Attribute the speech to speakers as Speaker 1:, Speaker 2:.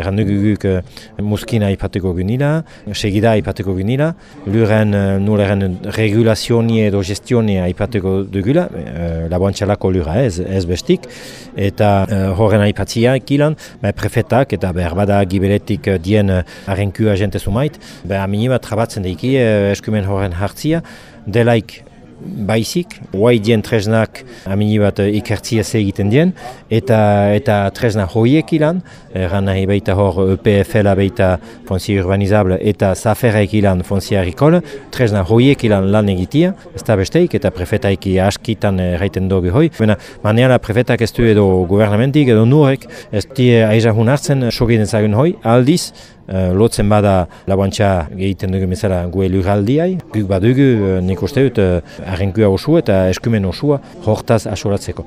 Speaker 1: Erran duguguk uh, muskina ipateko gunila, segida ipateko gunila, luren uh, nuleren regulazioni edo gestioni ipateko dugula, uh, laboantxalako lura ez, ez bestik, eta uh, horren aipatzia ikilan, be, prefetak eta behar bada giberetik dien uh, arrenkua jente sumait, be, aminibat trabatzen daiki uh, eskumen horren hartzia, delaik baizik, guai dien tresnak amini bat uh, ikertzia egiten dien, eta eta tresna hoiek ilan, erran nahi baita hor EPFL baita fonzia urbanizable eta zaferraik ilan fonzia agrikola, tresna hoiek ilan lan egitia, ez da besteik, eta prefetaiki askitan erraiten dugu hoi. Bena, maneala prefetak ez du edo gubernamentik edo nurek, ez die aizahun hartzen, sogiten zagun hoi, aldiz, lotzen bada laboantxa egiten dugu bezala gue lurraldiai. Guk badugu uh, nik uste dut uh, arrenkua osua eta eskumen osua hortaz asoratzeko.